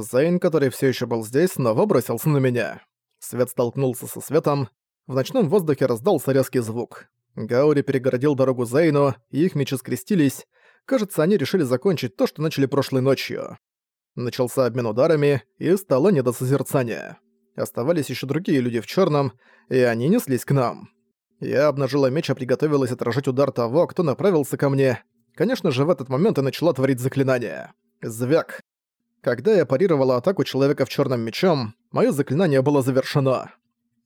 Зейн, который все еще был здесь, снова бросился на меня. Свет столкнулся со светом. В ночном воздухе раздался резкий звук. Гаури перегородил дорогу Зейну, и их мечи скрестились. Кажется, они решили закончить то, что начали прошлой ночью. Начался обмен ударами, и стало не до созерцания. Оставались еще другие люди в черном, и они неслись к нам. Я обнажила меч и приготовилась отражать удар того, кто направился ко мне. Конечно же, в этот момент я начала творить заклинание. Звяк. Когда я парировала атаку человека в черном мечом, мое заклинание было завершено.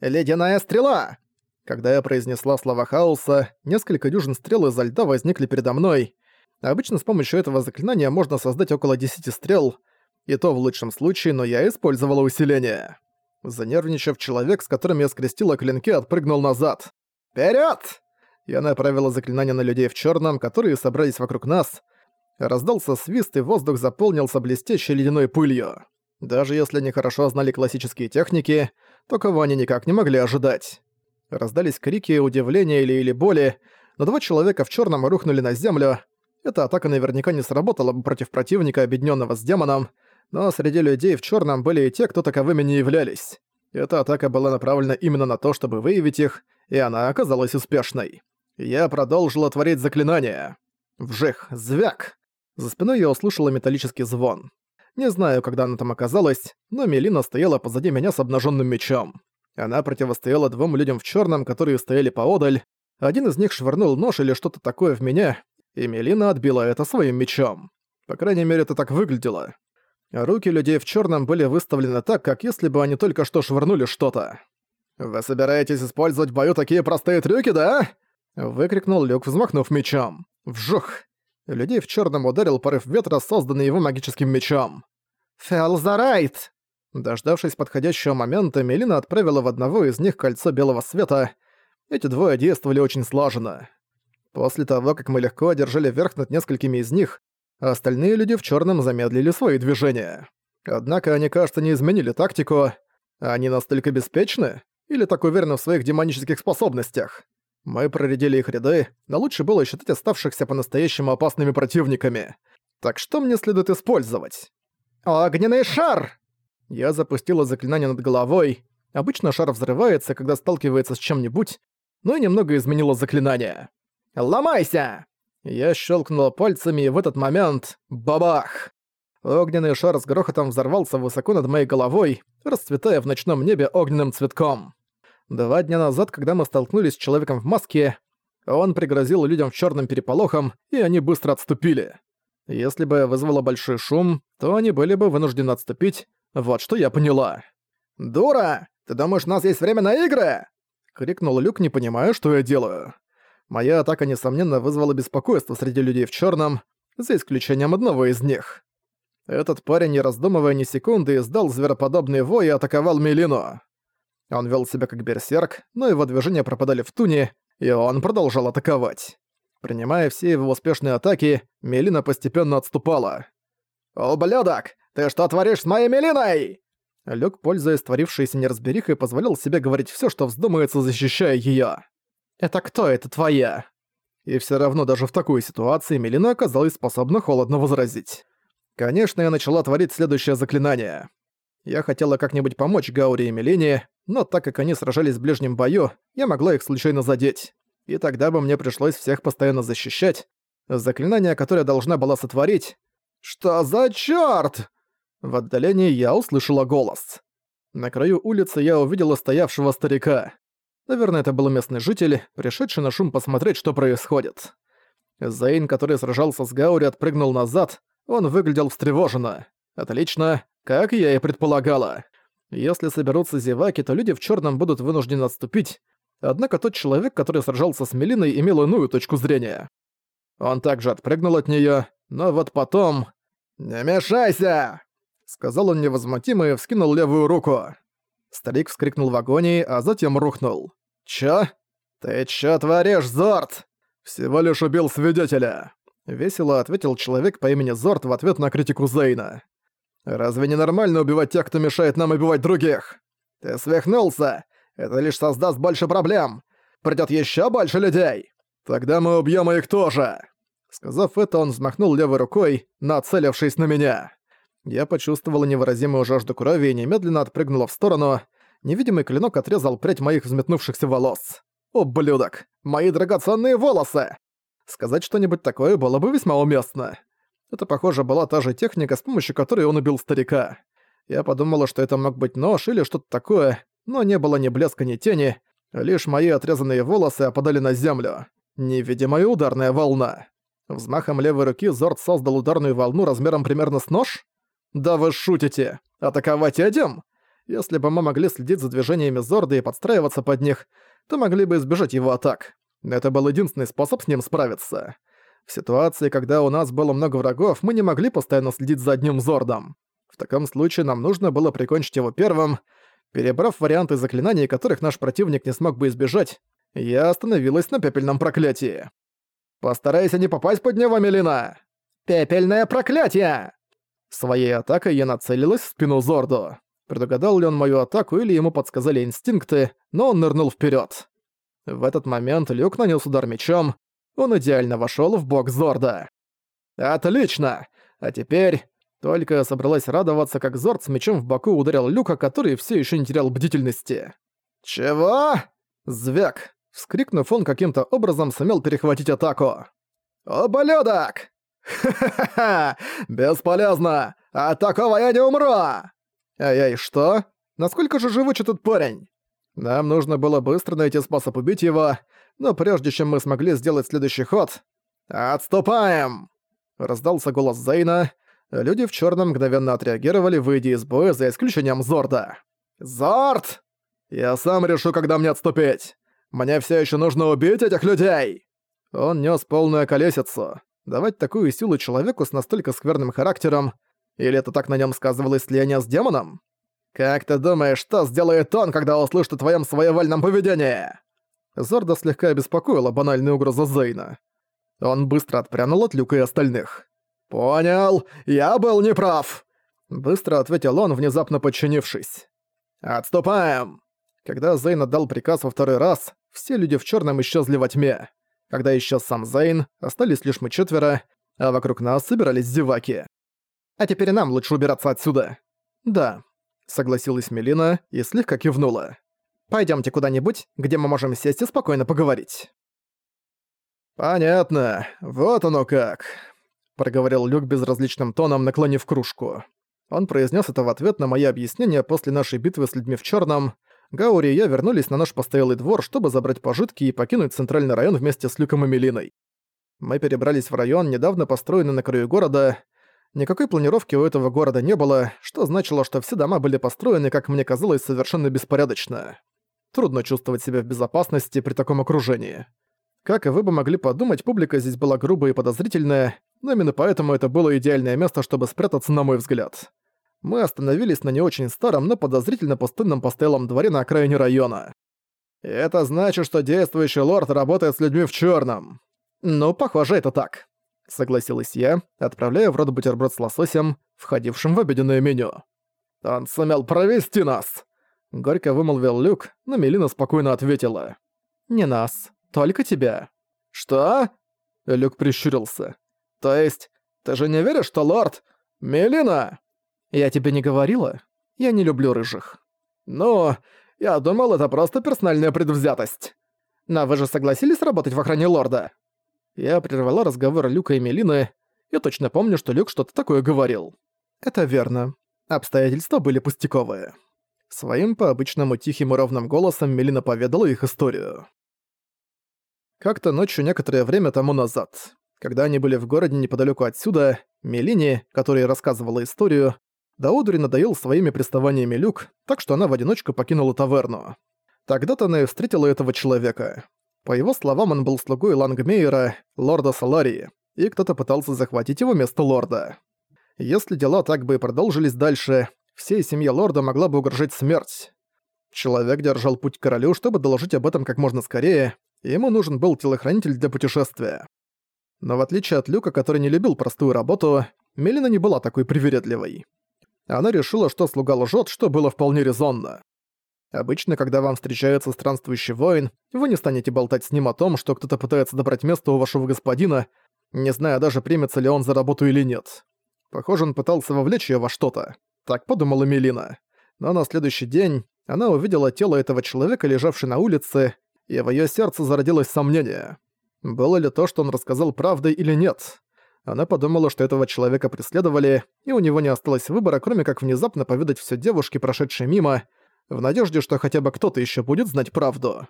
«Ледяная стрела!» Когда я произнесла слова хаоса, несколько дюжин стрел изо льда возникли передо мной. Обычно с помощью этого заклинания можно создать около 10 стрел, и то в лучшем случае, но я использовала усиление. Занервничав, человек, с которым я скрестила клинки, отпрыгнул назад. «Вперёд!» Я направила заклинание на людей в черном, которые собрались вокруг нас. Раздался свист, и воздух заполнился блестящей ледяной пылью. Даже если они хорошо знали классические техники, то кого они никак не могли ожидать. Раздались крики, удивления или, или боли, но два человека в черном рухнули на землю. Эта атака наверняка не сработала бы против противника, объединенного с демоном, но среди людей в черном были и те, кто таковыми не являлись. Эта атака была направлена именно на то, чтобы выявить их, и она оказалась успешной. Я продолжила творить заклинание. Вжих, звяк. За спиной я услышала металлический звон. Не знаю, когда она там оказалась, но Мелина стояла позади меня с обнаженным мечом. Она противостояла двум людям в черном, которые стояли поодаль. Один из них швырнул нож или что-то такое в меня, и Мелина отбила это своим мечом. По крайней мере, это так выглядело. Руки людей в черном были выставлены так, как если бы они только что швырнули что-то. «Вы собираетесь использовать в бою такие простые трюки, да?» Выкрикнул Люк, взмахнув мечом. Вжух! Людей в черном ударил порыв ветра, созданный его магическим мечом. «Фелзарайт!» Дождавшись подходящего момента, Мелина отправила в одного из них кольцо белого света. Эти двое действовали очень слаженно. После того, как мы легко одержали верх над несколькими из них, остальные люди в черном замедлили свои движения. Однако они, кажется, не изменили тактику. Они настолько беспечны? Или так уверены в своих демонических способностях? Мы проредили их ряды, но лучше было считать оставшихся по-настоящему опасными противниками. Так что мне следует использовать? «Огненный шар!» Я запустила заклинание над головой. Обычно шар взрывается, когда сталкивается с чем-нибудь, но я немного изменила заклинание. «Ломайся!» Я щелкнула пальцами, и в этот момент — бабах! Огненный шар с грохотом взорвался высоко над моей головой, расцветая в ночном небе огненным цветком. Два дня назад, когда мы столкнулись с человеком в маске, он пригрозил людям в черном переполохом, и они быстро отступили. Если бы я вызвала большой шум, то они были бы вынуждены отступить, вот что я поняла. «Дура! Ты думаешь, у нас есть время на игры?» — крикнул Люк, не понимая, что я делаю. Моя атака, несомненно, вызвала беспокойство среди людей в черном, за исключением одного из них. Этот парень, не раздумывая ни секунды, издал звероподобный вой и атаковал Мелину. Он вел себя как берсерк, но его движения пропадали в туне, и он продолжал атаковать. Принимая все его успешные атаки, Мелина постепенно отступала. «Ублюдок! Ты что творишь с моей Мелиной?» Люк, пользуясь творившейся неразберихой, позволял себе говорить все, что вздумается, защищая ее. «Это кто это твоя?» И все равно даже в такой ситуации Мелина оказалась способна холодно возразить. Конечно, я начала творить следующее заклинание. Я хотела как-нибудь помочь Гаури и Мелине, но так как они сражались в ближнем бою, я могла их случайно задеть. И тогда бы мне пришлось всех постоянно защищать. Заклинание, которое должна была сотворить... «Что за чёрт?» В отдалении я услышала голос. На краю улицы я увидела стоявшего старика. Наверное, это был местный житель, пришедший на шум посмотреть, что происходит. Зейн, который сражался с Гаури, отпрыгнул назад. Он выглядел встревоженно. Отлично, как я и предполагала. Если соберутся зеваки, то люди в черном будут вынуждены отступить, однако тот человек, который сражался с Мелиной, имел иную точку зрения. Он также отпрыгнул от нее, но вот потом... «Не мешайся!» — сказал он невозмутимо и вскинул левую руку. Старик вскрикнул в агонии, а затем рухнул. «Чё? Ты чё творишь, Зорт?» «Всего лишь убил свидетеля», — весело ответил человек по имени Зорт в ответ на критику Зейна. Разве не нормально убивать тех, кто мешает нам убивать других? Ты свихнулся! Это лишь создаст больше проблем! Придёт ещё больше людей! Тогда мы убьём их тоже!» Сказав это, он взмахнул левой рукой, нацелившись на меня. Я почувствовала невыразимую жажду крови и немедленно отпрыгнула в сторону. Невидимый клинок отрезал прядь моих взметнувшихся волос. «Ублюдок! Мои драгоценные волосы!» Сказать что-нибудь такое было бы весьма уместно. Это, похоже, была та же техника, с помощью которой он убил старика. Я подумала, что это мог быть нож или что-то такое, но не было ни блеска, ни тени, лишь мои отрезанные волосы опадали на землю. Невидимая ударная волна. Взмахом левой руки Зорд создал ударную волну размером примерно с нож? Да вы шутите! Атаковать идем? Если бы мы могли следить за движениями Зорда и подстраиваться под них, то могли бы избежать его атак. Это был единственный способ с ним справиться. В ситуации, когда у нас было много врагов, мы не могли постоянно следить за одним Зордом. В таком случае нам нужно было прикончить его первым. Перебрав варианты заклинаний, которых наш противник не смог бы избежать, я остановилась на пепельном проклятии. «Постарайся не попасть под него, Мелина!» «Пепельное проклятие!» Своей атакой я нацелилась в спину Зорду. Предугадал ли он мою атаку или ему подсказали инстинкты, но он нырнул вперед. В этот момент Люк нанес удар мечом, он идеально вошел в бок Зорда. «Отлично! А теперь...» Только собралась радоваться, как Зорд с мечом в боку ударил Люка, который все еще не терял бдительности. «Чего?» Звяк. Вскрикнув, он каким-то образом сумел перехватить атаку. «Ублюдок!» «Ха-ха-ха! Бесполезно! От такого я не умру!» «Ай-ай, что? Насколько же живуч этот парень?» Нам нужно было быстро найти способ убить его, но прежде чем мы смогли сделать следующий ход... «Отступаем!» Раздался голос Зейна. Люди в черном мгновенно отреагировали, выйдя из боя за исключением Зорда. «Зорд! Я сам решу, когда мне отступить! Мне все еще нужно убить этих людей!» Он нес полную колесицу. Давать такую силу человеку с настолько скверным характером, или это так на нем сказывалось слияние с демоном? Как ты думаешь, что сделает он, когда услышит о твоем своевольном поведении? Зорда слегка обеспокоила банальную угрозу Зейна. Он быстро отпрянул от Люка и остальных. «Понял, я был неправ!» Быстро ответил он, внезапно подчинившись. «Отступаем!» Когда Зейн отдал приказ во второй раз, все люди в черном исчезли во тьме. Когда исчез сам Зейн, остались лишь мы четверо, а вокруг нас собирались зеваки. «А теперь нам лучше убираться отсюда». «Да», — согласилась Мелина и слегка кивнула. Пойдемте куда-нибудь, где мы можем сесть и спокойно поговорить». «Понятно. Вот оно как», — проговорил Люк безразличным тоном, наклонив кружку. Он произнес это в ответ на мои объяснения после нашей битвы с людьми в черном. Гаури и я вернулись на наш постоялый двор, чтобы забрать пожитки и покинуть центральный район вместе с Люком и Мелиной. Мы перебрались в район, недавно построенный на краю города. Никакой планировки у этого города не было, что значило, что все дома были построены, как мне казалось, совершенно беспорядочно. Трудно чувствовать себя в безопасности при таком окружении. Как и вы бы могли подумать, публика здесь была грубая и подозрительная, но именно поэтому это было идеальное место, чтобы спрятаться, на мой взгляд мы остановились на не очень старом, но подозрительно пустынном постоялом дворе на окраине района. «Это значит, что действующий лорд работает с людьми в черном. «Ну, похоже, это так», — согласилась я, отправляя в рот бутерброд с лососем, входившим в обеденное меню. «Он сумел провести нас!» Горько вымолвил Люк, но Мелина спокойно ответила. «Не нас, только тебя». «Что?» Люк прищурился. «То есть, ты же не веришь, что лорд... Мелина?» «Я тебе не говорила? Я не люблю рыжих». «Ну, я думал, это просто персональная предвзятость. Но вы же согласились работать в охране лорда?» Я прервала разговор Люка и Мелины. Я точно помню, что Люк что-то такое говорил. «Это верно. Обстоятельства были пустяковые». Своим по-обычному тихим и ровным голосом Мелина поведала их историю. Как-то ночью некоторое время тому назад, когда они были в городе неподалеку отсюда, Мелине, которая рассказывала историю, да Одури надоел своими приставаниями Люк, так что она в одиночку покинула таверну. Тогда-то она и встретила этого человека. По его словам, он был слугой Лангмейера, лорда Саларии, и кто-то пытался захватить его место лорда. Если дела так бы и продолжились дальше, всей семье лорда могла бы угрожать смерть. Человек держал путь к королю, чтобы доложить об этом как можно скорее, и ему нужен был телохранитель для путешествия. Но в отличие от Люка, который не любил простую работу, Мелина не была такой привередливой она решила, что слуга лжет, что было вполне резонно. Обычно, когда вам встречается странствующий воин, вы не станете болтать с ним о том, что кто-то пытается добрать место у вашего господина, не зная даже, примется ли он за работу или нет. Похоже, он пытался вовлечь её во что-то. Так подумала Мелина. Но на следующий день она увидела тело этого человека, лежавшего на улице, и в её сердце зародилось сомнение. Было ли то, что он рассказал правдой или нет? Она подумала, что этого человека преследовали, и у него не осталось выбора, кроме как внезапно поведать всё девушке, прошедшей мимо, в надежде, что хотя бы кто-то ещё будет знать правду.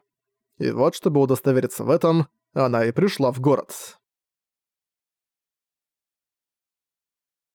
И вот, чтобы удостовериться в этом, она и пришла в город.